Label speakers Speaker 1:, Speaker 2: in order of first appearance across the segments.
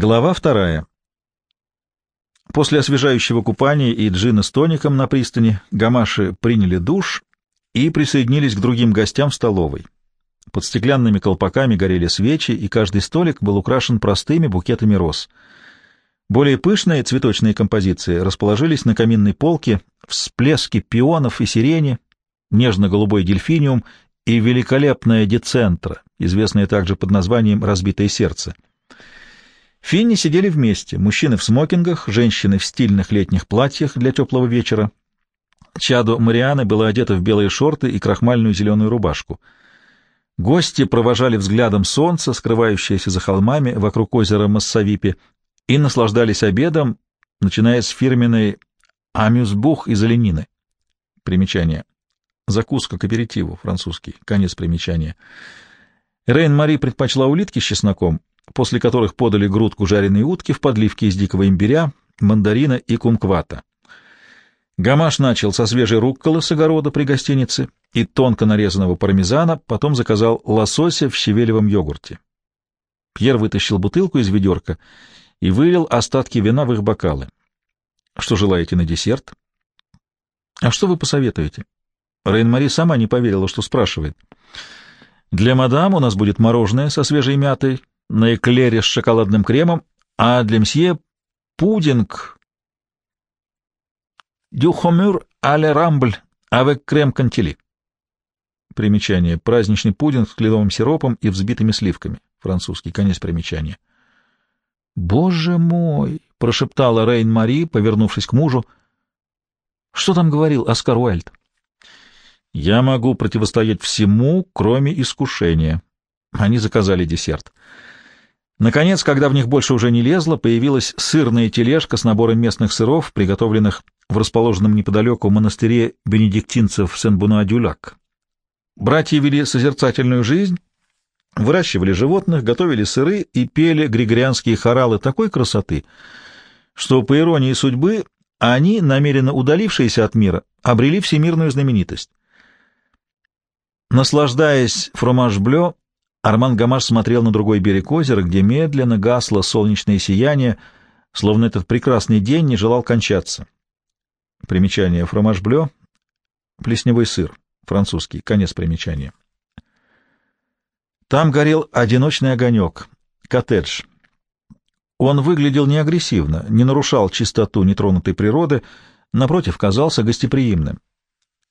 Speaker 1: Глава вторая. После освежающего купания и джина с тоником на пристани гамаши приняли душ и присоединились к другим гостям в столовой. Под стеклянными колпаками горели свечи, и каждый столик был украшен простыми букетами роз. Более пышные цветочные композиции расположились на каминной полке, всплески пионов и сирени, нежно-голубой дельфиниум и великолепная децентра, известная также под названием «разбитое сердце». Финни сидели вместе, мужчины в смокингах, женщины в стильных летних платьях для теплого вечера. Чадо Марианы была одета в белые шорты и крахмальную зеленую рубашку. Гости провожали взглядом солнце, скрывающееся за холмами вокруг озера Массавипи, и наслаждались обедом, начиная с фирменной амюсбух из оленины. Примечание. Закуска к аперитиву, французский. Конец примечания. Рейн-Мари предпочла улитки с чесноком, после которых подали грудку жареной утки в подливке из дикого имбиря, мандарина и кумквата. Гамаш начал со свежей рукколы с огорода при гостинице и тонко нарезанного пармезана, потом заказал лосося в щавелевом йогурте. Пьер вытащил бутылку из ведерка и вылил остатки вина в их бокалы. — Что желаете на десерт? — А что вы посоветуете? Рейн-Мари сама не поверила, что спрашивает. — Для мадам у нас будет мороженое со свежей мятой, на эклере с шоколадным кремом, а для мсье пудинг дюхомюр але рамбль avec крем кантили. Примечание. Праздничный пудинг с кленовым сиропом и взбитыми сливками. Французский. Конец примечания. «Боже мой!» — прошептала Рейн-Мари, повернувшись к мужу. «Что там говорил Оскар Уайльд?» «Я могу противостоять всему, кроме искушения». Они заказали десерт. Наконец, когда в них больше уже не лезло, появилась сырная тележка с набором местных сыров, приготовленных в расположенном неподалеку монастыре бенедиктинцев Сен-Бунуадюляк. Братья вели созерцательную жизнь, выращивали животных, готовили сыры и пели григорианские хоралы такой красоты, что, по иронии судьбы, они, намеренно удалившиеся от мира, обрели всемирную знаменитость. Наслаждаясь фромаж-блё, Арман Гамаш смотрел на другой берег озера, где медленно гасло солнечное сияние, словно этот прекрасный день не желал кончаться. Примечание фромаж блё — плесневой сыр, французский, конец примечания. Там горел одиночный огонек, коттедж. Он выглядел не агрессивно, не нарушал чистоту нетронутой природы, напротив, казался гостеприимным.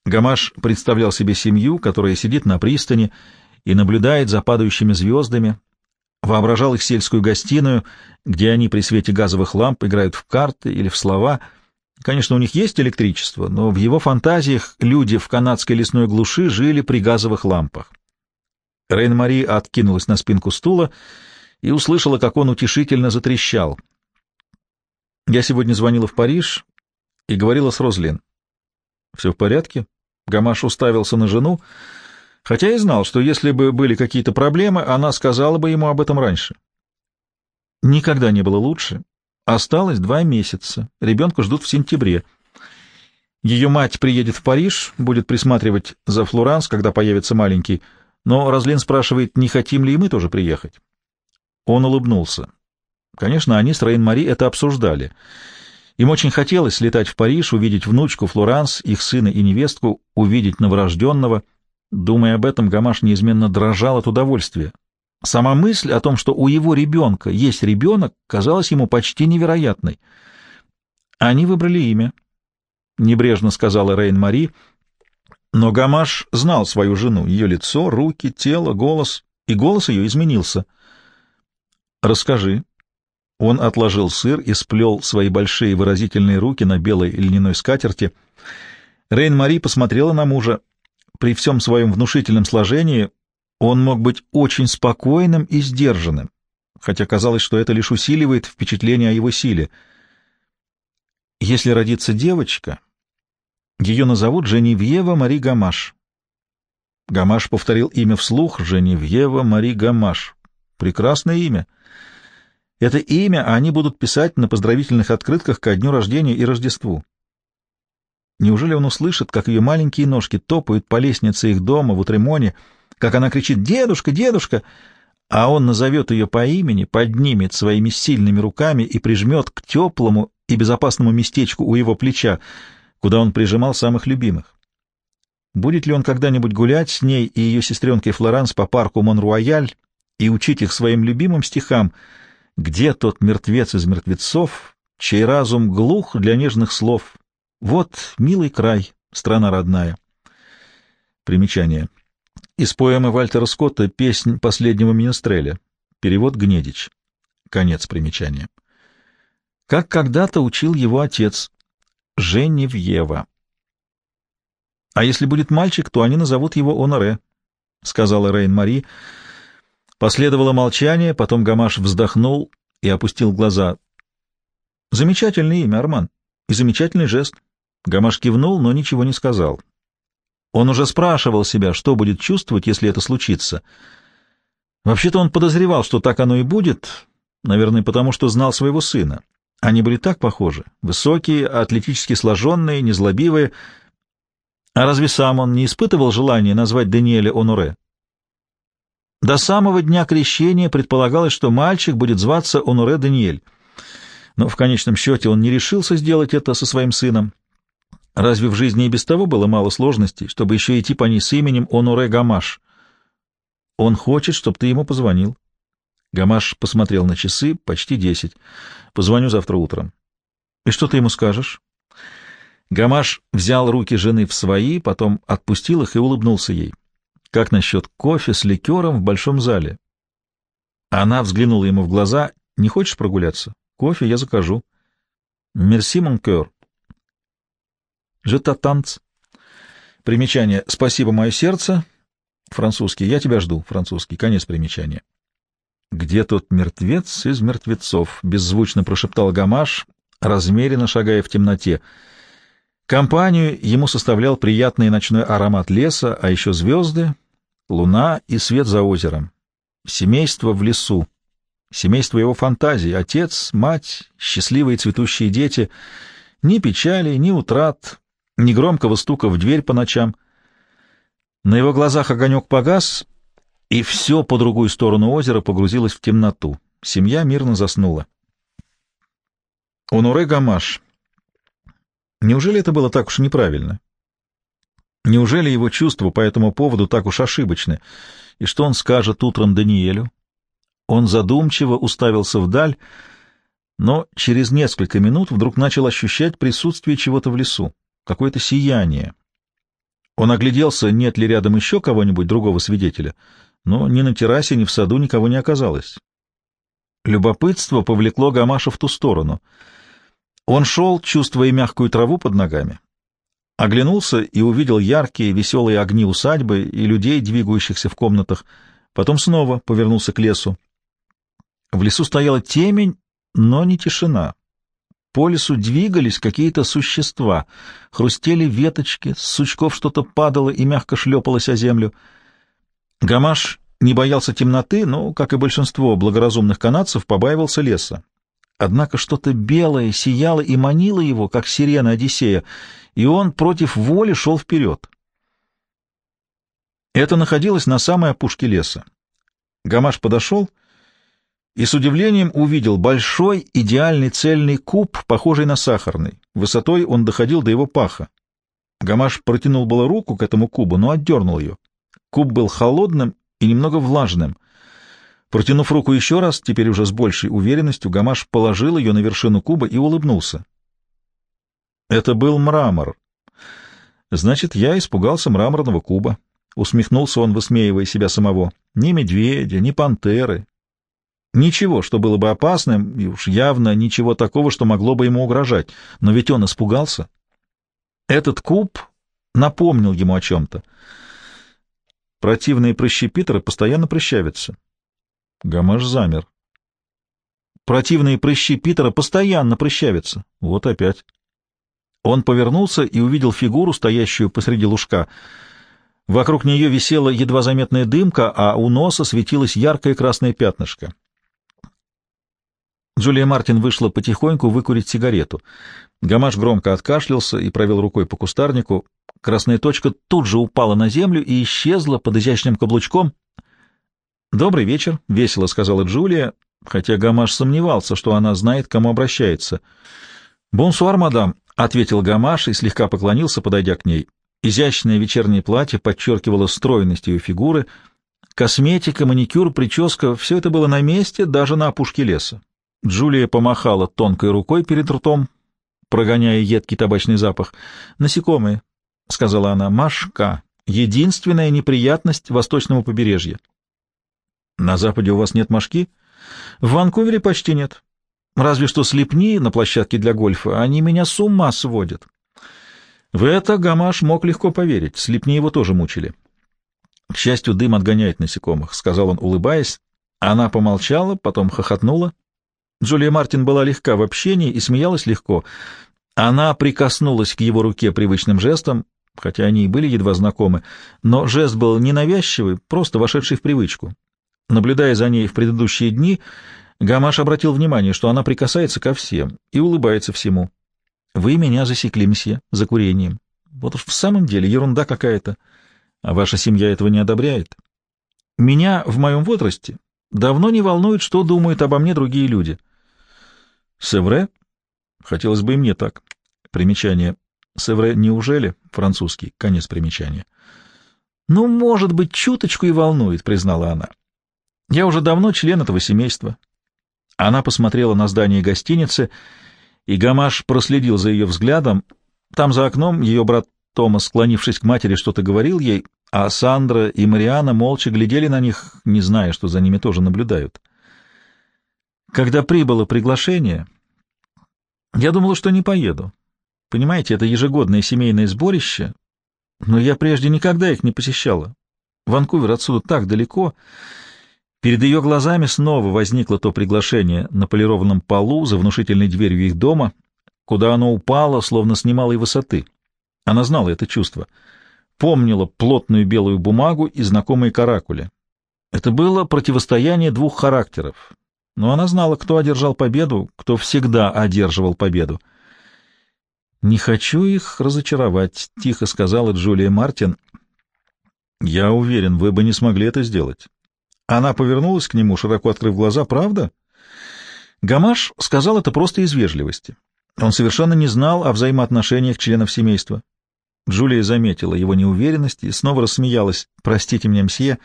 Speaker 1: Гамаш представлял себе семью, которая сидит на пристани и наблюдает за падающими звездами, воображал их сельскую гостиную, где они при свете газовых ламп играют в карты или в слова. Конечно, у них есть электричество, но в его фантазиях люди в канадской лесной глуши жили при газовых лампах. Рейн-Мари откинулась на спинку стула и услышала, как он утешительно затрещал. Я сегодня звонила в Париж и говорила с Розлин. «Все в порядке?» Гамаш уставился на жену, — хотя и знал, что если бы были какие-то проблемы, она сказала бы ему об этом раньше. Никогда не было лучше. Осталось два месяца. Ребенка ждут в сентябре. Ее мать приедет в Париж, будет присматривать за Флоранс, когда появится маленький, но Разлин спрашивает, не хотим ли и мы тоже приехать. Он улыбнулся. Конечно, они с Рейн-Мари это обсуждали. Им очень хотелось летать в Париж, увидеть внучку Флоранс, их сына и невестку, увидеть новорожденного — Думая об этом, Гамаш неизменно дрожал от удовольствия. Сама мысль о том, что у его ребенка есть ребенок, казалась ему почти невероятной. Они выбрали имя, — небрежно сказала Рейн-Мари, но Гамаш знал свою жену, ее лицо, руки, тело, голос, и голос ее изменился. «Расскажи». Он отложил сыр и сплел свои большие выразительные руки на белой льняной скатерти. Рейн-Мари посмотрела на мужа при всем своем внушительном сложении он мог быть очень спокойным и сдержанным, хотя казалось, что это лишь усиливает впечатление о его силе. Если родится девочка, ее назовут Женевьева Мари Гамаш. Гамаш повторил имя вслух Женевьева Мари Гамаш. Прекрасное имя. Это имя они будут писать на поздравительных открытках ко дню рождения и Рождеству. Неужели он услышит, как ее маленькие ножки топают по лестнице их дома в Утремоне, как она кричит «Дедушка! Дедушка!», а он назовет ее по имени, поднимет своими сильными руками и прижмет к теплому и безопасному местечку у его плеча, куда он прижимал самых любимых. Будет ли он когда-нибудь гулять с ней и ее сестренкой Флоранс по парку Монруаяль и учить их своим любимым стихам «Где тот мертвец из мертвецов, чей разум глух для нежных слов? Вот милый край, страна родная». Примечание. Из поэмы Вальтера Скотта «Песнь последнего Минестреля». Перевод Гнедич. Конец примечания. Как когда-то учил его отец Женевьева. «А если будет мальчик, то они назовут его Оноре», — сказала Рейн-Мари. Последовало молчание, потом Гамаш вздохнул и опустил глаза. «Замечательное имя, Арман, и замечательный жест». Гамаш кивнул, но ничего не сказал. Он уже спрашивал себя, что будет чувствовать, если это случится. Вообще-то он подозревал, что так оно и будет, наверное, потому что знал своего сына. Они были так похожи, высокие, атлетически сложенные, незлобивые. А разве сам он не испытывал желания назвать Даниэля Онуре? До самого дня крещения предполагалось, что мальчик будет зваться Онуре Даниэль. Но в конечном счете он не решился сделать это со своим сыном. Разве в жизни и без того было мало сложностей, чтобы еще идти по ней с именем Оноре Гамаш? Он хочет, чтобы ты ему позвонил. Гамаш посмотрел на часы, почти десять. Позвоню завтра утром. И что ты ему скажешь? Гамаш взял руки жены в свои, потом отпустил их и улыбнулся ей. Как насчет кофе с ликером в большом зале? Она взглянула ему в глаза. Не хочешь прогуляться? Кофе я закажу. Мерси, монкер. Жетатанц. Примечание. Спасибо, мое сердце. Французский. Я тебя жду. Французский. Конец примечания. Где тот мертвец из мертвецов? Беззвучно прошептал Гамаш, размеренно шагая в темноте. Компанию ему составлял приятный ночной аромат леса, а еще звезды, луна и свет за озером. Семейство в лесу. Семейство его фантазий. Отец, мать, счастливые цветущие дети. Ни печали, ни утрат, ни громкого стука в дверь по ночам. На его глазах огонек погас, и все по другую сторону озера погрузилось в темноту. Семья мирно заснула. Онуре Гамаш. Неужели это было так уж неправильно? Неужели его чувства по этому поводу так уж ошибочны? И что он скажет утром Даниэлю? Он задумчиво уставился вдаль, но через несколько минут вдруг начал ощущать присутствие чего-то в лесу какое-то сияние. Он огляделся, нет ли рядом еще кого-нибудь другого свидетеля, но ни на террасе, ни в саду никого не оказалось. Любопытство повлекло Гамаша в ту сторону. Он шел, чувствуя мягкую траву под ногами. Оглянулся и увидел яркие, веселые огни усадьбы и людей, двигающихся в комнатах. Потом снова повернулся к лесу. В лесу стояла темень, но не тишина. По лесу двигались какие-то существа, хрустели веточки, с сучков что-то падало и мягко шлепалось о землю. Гамаш не боялся темноты, но, как и большинство благоразумных канадцев, побаивался леса. Однако что-то белое сияло и манило его, как сирена Одиссея, и он против воли шел вперед. Это находилось на самой опушке леса. Гамаш подошел и с удивлением увидел большой идеальный цельный куб, похожий на сахарный. Высотой он доходил до его паха. Гамаш протянул было руку к этому кубу, но отдернул ее. Куб был холодным и немного влажным. Протянув руку еще раз, теперь уже с большей уверенностью, Гамаш положил ее на вершину куба и улыбнулся. Это был мрамор. Значит, я испугался мраморного куба. Усмехнулся он, высмеивая себя самого. Ни медведя, ни пантеры, Ничего, что было бы опасным, и уж явно ничего такого, что могло бы ему угрожать. Но ведь он испугался. Этот куб напомнил ему о чем-то. Противные прыщи Питера постоянно прыщавятся. Гамаш замер. Противные прыщи Питера постоянно прыщавятся. Вот опять. Он повернулся и увидел фигуру, стоящую посреди лужка. Вокруг нее висела едва заметная дымка, а у носа светилось яркое красное пятнышко. Джулия Мартин вышла потихоньку выкурить сигарету. Гамаш громко откашлялся и провел рукой по кустарнику. Красная точка тут же упала на землю и исчезла под изящным каблучком. «Добрый вечер», — весело сказала Джулия, хотя Гамаш сомневался, что она знает, к кому обращается. «Бонсуар, мадам», — ответил Гамаш и слегка поклонился, подойдя к ней. Изящное вечернее платье подчеркивало стройность ее фигуры. Косметика, маникюр, прическа — все это было на месте, даже на опушке леса. Джулия помахала тонкой рукой перед ртом, прогоняя едкий табачный запах. «Насекомые», — сказала она, — «машка. Единственная неприятность восточного побережья». «На западе у вас нет мошки?» «В Ванкувере почти нет. Разве что слепни на площадке для гольфа. Они меня с ума сводят». В это Гамаш мог легко поверить, слепни его тоже мучили. «К счастью, дым отгоняет насекомых», — сказал он, улыбаясь. Она помолчала, потом хохотнула. Джулия Мартин была легка в общении и смеялась легко. Она прикоснулась к его руке привычным жестом, хотя они и были едва знакомы, но жест был ненавязчивый, просто вошедший в привычку. Наблюдая за ней в предыдущие дни, Гамаш обратил внимание, что она прикасается ко всем и улыбается всему. Вы меня засекли, мсье, за курением. Вот уж в самом деле ерунда какая-то. А ваша семья этого не одобряет. Меня в моем возрасте давно не волнует, что думают обо мне другие люди. Севре? Хотелось бы и мне так. Примечание. Севре неужели? Французский. Конец примечания. Ну, может быть, чуточку и волнует, признала она. Я уже давно член этого семейства. Она посмотрела на здание гостиницы и Гамаш проследил за ее взглядом. Там за окном ее брат Томас, склонившись к матери, что-то говорил ей, а Сандра и Мариана молча глядели на них, не зная, что за ними тоже наблюдают. Когда прибыло приглашение, я думала, что не поеду. Понимаете, это ежегодное семейное сборище, но я прежде никогда их не посещала. Ванкувер отсюда так далеко, Перед ее глазами снова возникло то приглашение на полированном полу за внушительной дверью их дома, куда оно упало, словно с немалой высоты. Она знала это чувство. Помнила плотную белую бумагу и знакомые каракули. Это было противостояние двух характеров. Но она знала, кто одержал победу, кто всегда одерживал победу. «Не хочу их разочаровать», — тихо сказала Джулия Мартин. «Я уверен, вы бы не смогли это сделать. Она повернулась к нему, широко открыв глаза. «Правда?» Гамаш сказал это просто из вежливости. Он совершенно не знал о взаимоотношениях членов семейства. Джулия заметила его неуверенность и снова рассмеялась. «Простите меня, мсье.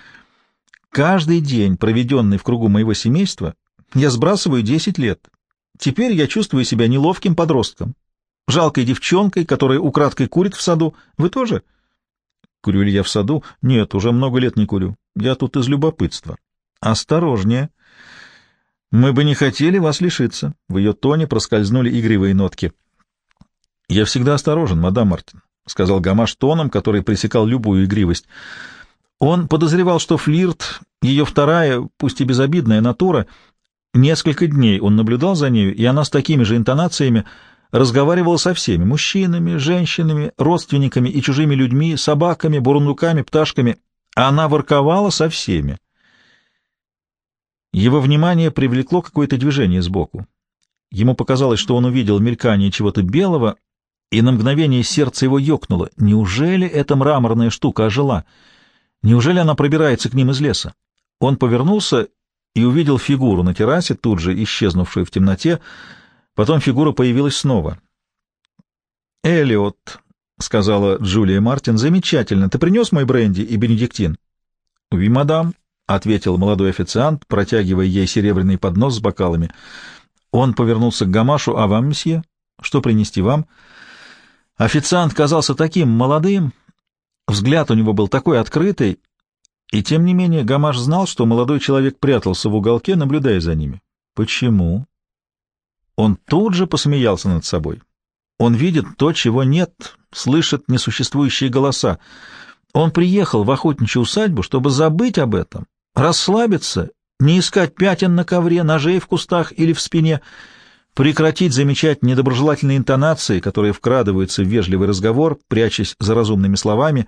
Speaker 1: Каждый день, проведенный в кругу моего семейства, я сбрасываю десять лет. Теперь я чувствую себя неловким подростком, жалкой девчонкой, которая украдкой курит в саду. Вы тоже?» Курю ли я в саду? Нет, уже много лет не курю. Я тут из любопытства. Осторожнее. Мы бы не хотели вас лишиться. В ее тоне проскользнули игривые нотки. Я всегда осторожен, мадам Мартин, — сказал Гамаш тоном, который пресекал любую игривость. Он подозревал, что флирт — ее вторая, пусть и безобидная натура. Несколько дней он наблюдал за нею, и она с такими же интонациями разговаривала со всеми — мужчинами, женщинами, родственниками и чужими людьми, собаками, бурундуками, пташками. Она ворковала со всеми. Его внимание привлекло какое-то движение сбоку. Ему показалось, что он увидел мелькание чего-то белого, и на мгновение сердце его ёкнуло. Неужели эта мраморная штука ожила? Неужели она пробирается к ним из леса? Он повернулся и увидел фигуру на террасе, тут же исчезнувшую в темноте, Потом фигура появилась снова. «Эллиот», — сказала Джулия Мартин, — «замечательно. Ты принес мой бренди и бенедиктин?» «Ви, мадам», — ответил молодой официант, протягивая ей серебряный поднос с бокалами. Он повернулся к Гамашу. «А вам, месье? Что принести вам?» Официант казался таким молодым, взгляд у него был такой открытый, и тем не менее Гамаш знал, что молодой человек прятался в уголке, наблюдая за ними. «Почему?» Он тут же посмеялся над собой. Он видит то, чего нет, слышит несуществующие голоса. Он приехал в охотничью усадьбу, чтобы забыть об этом, расслабиться, не искать пятен на ковре, ножей в кустах или в спине, прекратить замечать недоброжелательные интонации, которые вкрадываются в вежливый разговор, прячась за разумными словами,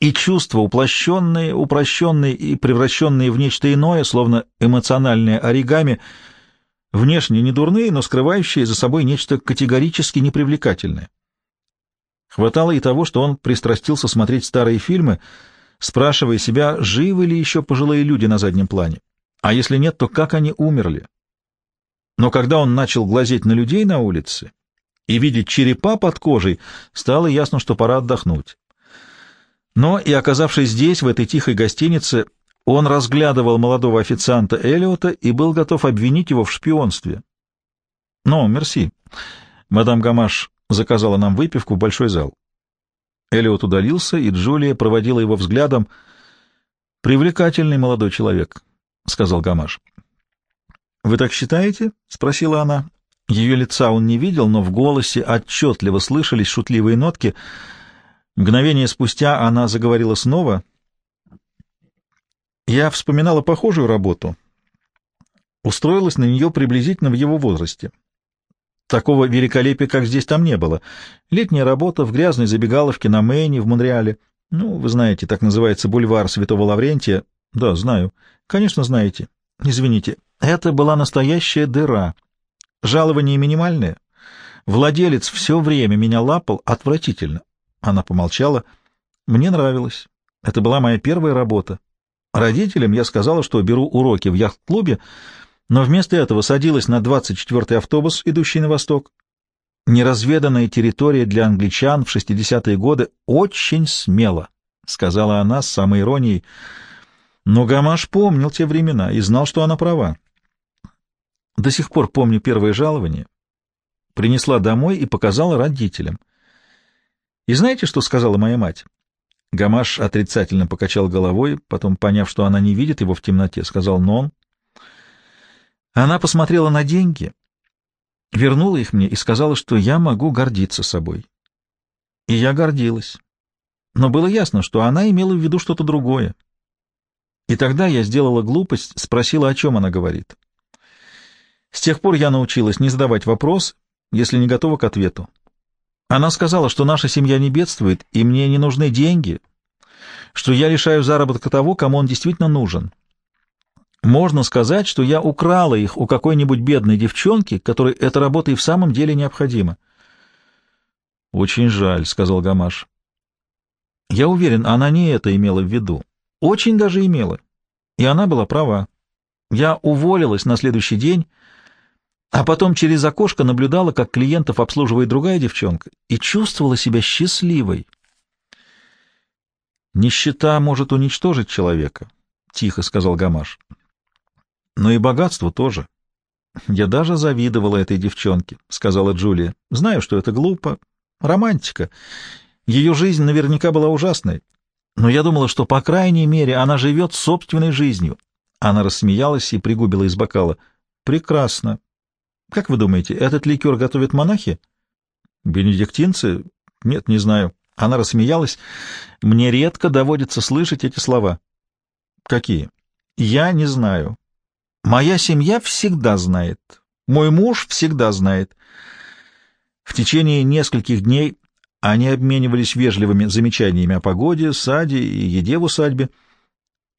Speaker 1: и чувства, уплощенные, упрощенные и превращенные в нечто иное, словно эмоциональное оригами — внешне не дурные, но скрывающие за собой нечто категорически непривлекательное. Хватало и того, что он пристрастился смотреть старые фильмы спрашивая себя, живы ли еще пожилые люди на заднем плане, а если нет, то как они умерли. Но когда он начал глазеть на людей на улице и видеть черепа под кожей, стало ясно, что пора отдохнуть. Но и оказавшись здесь, в этой тихой гостинице, он разглядывал молодого официанта Эллиота и был готов обвинить его в шпионстве. «Но, мерси. Мадам Гамаш заказала нам выпивку в большой зал». Эллиот удалился, и Джулия проводила его взглядом. «Привлекательный молодой человек», — сказал Гамаш. «Вы так считаете?» — спросила она. Ее лица он не видел, но в голосе отчетливо слышались шутливые нотки. Мгновение спустя она заговорила снова — я вспоминала похожую работу. Устроилась на нее приблизительно в его возрасте. Такого великолепия, как здесь, там не было. Летняя работа в грязной забегаловке на Мэйне в Монреале. Ну, вы знаете, так называется бульвар Святого Лаврентия. Да, знаю. Конечно, знаете. Извините. Это была настоящая дыра. Жалование минимальное. Владелец все время меня лапал отвратительно. Она помолчала. Мне нравилось. Это была моя первая работа. Родителям я сказала, что беру уроки в яхт-клубе, но вместо этого садилась на 24-й автобус, идущий на восток. Неразведанная территория для англичан в 60-е годы очень смело, — сказала она с самой иронией. Но Гамаш помнил те времена и знал, что она права. До сих пор помню первое жалование. Принесла домой и показала родителям. И знаете, что сказала моя мать? Гамаш отрицательно покачал головой, потом, поняв, что она не видит его в темноте, сказал «нон». Она посмотрела на деньги, вернула их мне и сказала, что я могу гордиться собой. И я гордилась. Но было ясно, что она имела в виду что-то другое. И тогда я сделала глупость, спросила, о чем она говорит. С тех пор я научилась не задавать вопрос, если не готова к ответу. Она сказала, что наша семья не бедствует, и мне не нужны деньги, что я лишаю заработка того, кому он действительно нужен. Можно сказать, что я украла их у какой-нибудь бедной девчонки, которой эта работа и в самом деле необходима. «Очень жаль», — сказал Гамаш. «Я уверен, она не это имела в виду. Очень даже имела. И она была права. Я уволилась на следующий день, а потом через окошко наблюдала, как клиентов обслуживает другая девчонка, и чувствовала себя счастливой. «Нищета может уничтожить человека», — тихо сказал Гамаш. «Но и богатство тоже. Я даже завидовала этой девчонке», — сказала Джулия. «Знаю, что это глупо. Романтика. Ее жизнь наверняка была ужасной. Но я думала, что, по крайней мере, она живет собственной жизнью». Она рассмеялась и пригубила из бокала. «Прекрасно. Как вы думаете, этот ликер готовят монахи? Бенедиктинцы? Нет, не знаю. Она рассмеялась. Мне редко доводится слышать эти слова. Какие? Я не знаю. Моя семья всегда знает. Мой муж всегда знает. В течение нескольких дней они обменивались вежливыми замечаниями о погоде, саде и еде в усадьбе.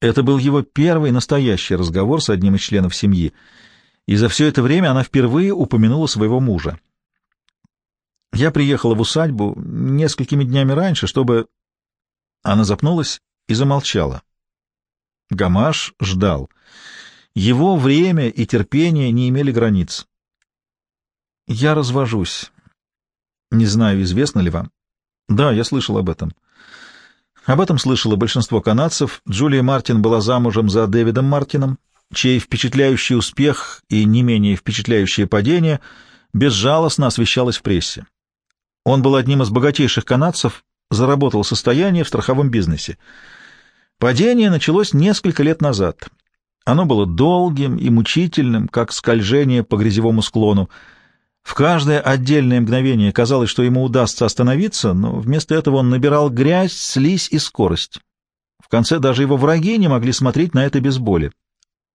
Speaker 1: Это был его первый настоящий разговор с одним из членов семьи — и за все это время она впервые упомянула своего мужа. Я приехала в усадьбу несколькими днями раньше, чтобы... Она запнулась и замолчала. Гамаш ждал. Его время и терпение не имели границ. «Я развожусь. Не знаю, известно ли вам. Да, я слышал об этом. Об этом слышало большинство канадцев. Джулия Мартин была замужем за Дэвидом Мартином, чей впечатляющий успех и не менее впечатляющее падение безжалостно освещалось в прессе. Он был одним из богатейших канадцев, заработал состояние в страховом бизнесе. Падение началось несколько лет назад. Оно было долгим и мучительным, как скольжение по грязевому склону. В каждое отдельное мгновение казалось, что ему удастся остановиться, но вместо этого он набирал грязь, слизь и скорость. В конце даже его враги не могли смотреть на это без боли.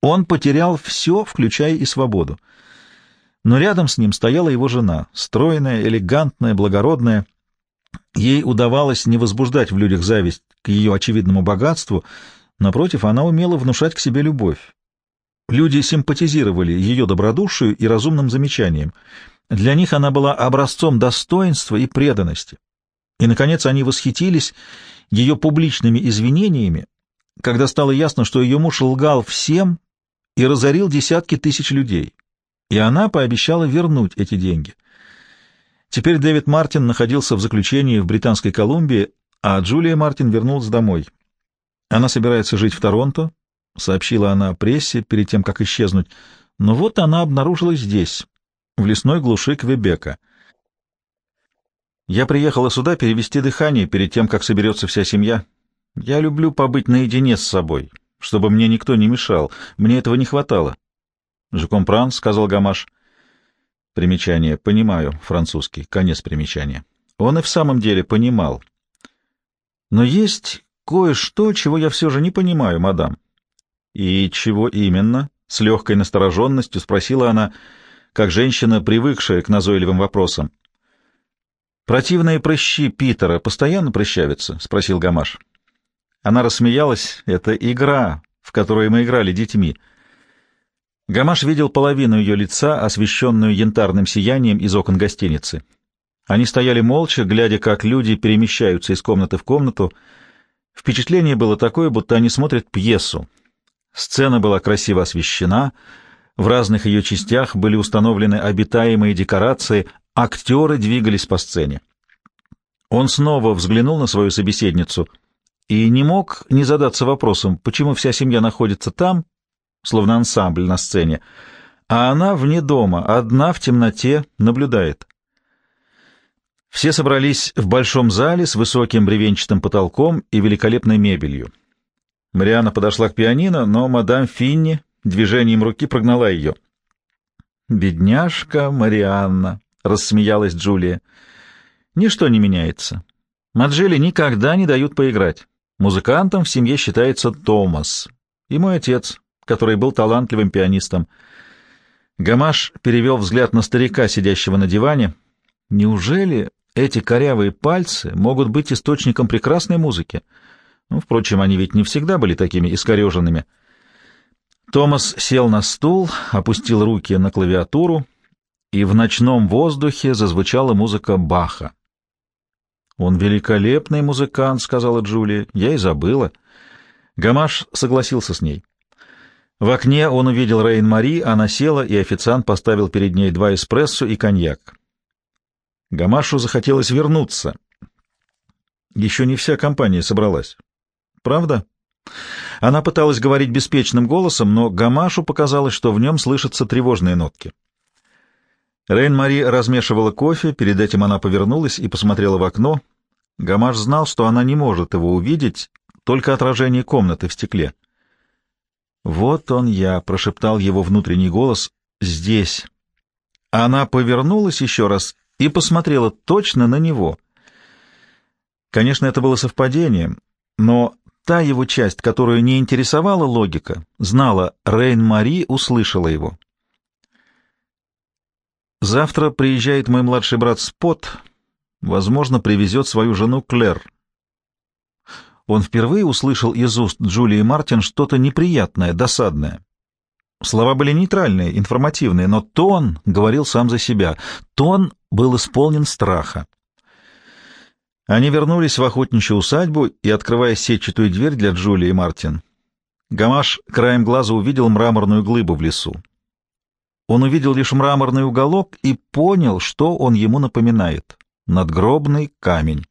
Speaker 1: Он потерял все, включая и свободу. Но рядом с ним стояла его жена, стройная, элегантная, благородная. Ей удавалось не возбуждать в людях зависть к ее очевидному богатству, напротив, она умела внушать к себе любовь. Люди симпатизировали ее добродушию и разумным замечаниям. Для них она была образцом достоинства и преданности. И, наконец, они восхитились ее публичными извинениями, когда стало ясно, что ее муж лгал всем и разорил десятки тысяч людей, и она пообещала вернуть эти деньги. Теперь Дэвид Мартин находился в заключении в Британской Колумбии, а Джулия Мартин вернулась домой. Она собирается жить в Торонто, сообщила она прессе перед тем, как исчезнуть, но вот она обнаружилась здесь, в лесной глуши Квебека. Я приехала сюда перевести дыхание перед тем, как соберется вся семья. Я люблю побыть наедине с собой, чтобы мне никто не мешал. Мне этого не хватало. — Жукомпран, — сказал Гамаш. Примечание. Понимаю. Французский. Конец примечания. Он и в самом деле понимал. Но есть кое-что, чего я все же не понимаю, мадам. И чего именно? С легкой настороженностью спросила она, как женщина, привыкшая к назойливым вопросам. «Противные прыщи Питера постоянно прыщавятся?» — спросил Гамаш. Она рассмеялась. «Это игра, в которой мы играли детьми». Гамаш видел половину ее лица, освещенную янтарным сиянием из окон гостиницы. Они стояли молча, глядя, как люди перемещаются из комнаты в комнату. Впечатление было такое, будто они смотрят пьесу. Сцена была красиво освещена, в разных ее частях были установлены обитаемые декорации, актеры двигались по сцене. Он снова взглянул на свою собеседницу и не мог не задаться вопросом, почему вся семья находится там, словно ансамбль на сцене, а она вне дома, одна в темноте, наблюдает. Все собрались в большом зале с высоким бревенчатым потолком и великолепной мебелью. Мариана подошла к пианино, но мадам Финни движением руки прогнала ее. «Бедняжка Марианна!» — рассмеялась Джулия. «Ничто не меняется. Маджели никогда не дают поиграть. Музыкантом в семье считается Томас. И мой отец, который был талантливым пианистом. Гамаш перевел взгляд на старика, сидящего на диване. Неужели эти корявые пальцы могут быть источником прекрасной музыки? Ну, впрочем, они ведь не всегда были такими искореженными. Томас сел на стул, опустил руки на клавиатуру, и в ночном воздухе зазвучала музыка Баха. «Он великолепный музыкант», — сказала Джулия. «Я и забыла». Гамаш согласился с ней. В окне он увидел Рейн-Мари, она села, и официант поставил перед ней два эспрессо и коньяк. Гамашу захотелось вернуться. Еще не вся компания собралась. Правда? Она пыталась говорить беспечным голосом, но Гамашу показалось, что в нем слышатся тревожные нотки. Рейн-Мари размешивала кофе, перед этим она повернулась и посмотрела в окно. Гамаш знал, что она не может его увидеть, только отражение комнаты в стекле. «Вот он я», — прошептал его внутренний голос, — «здесь». Она повернулась еще раз и посмотрела точно на него. Конечно, это было совпадением, но та его часть, которую не интересовала логика, знала, Рейн-Мари услышала его. «Завтра приезжает мой младший брат Спот, возможно, привезет свою жену Клэр», он впервые услышал из уст Джулии Мартин что-то неприятное, досадное. Слова были нейтральные, информативные, но тон говорил сам за себя. Тон был исполнен страха. Они вернулись в охотничью усадьбу и, открывая сетчатую дверь для Джулии Мартин, Гамаш краем глаза увидел мраморную глыбу в лесу. Он увидел лишь мраморный уголок и понял, что он ему напоминает — надгробный камень.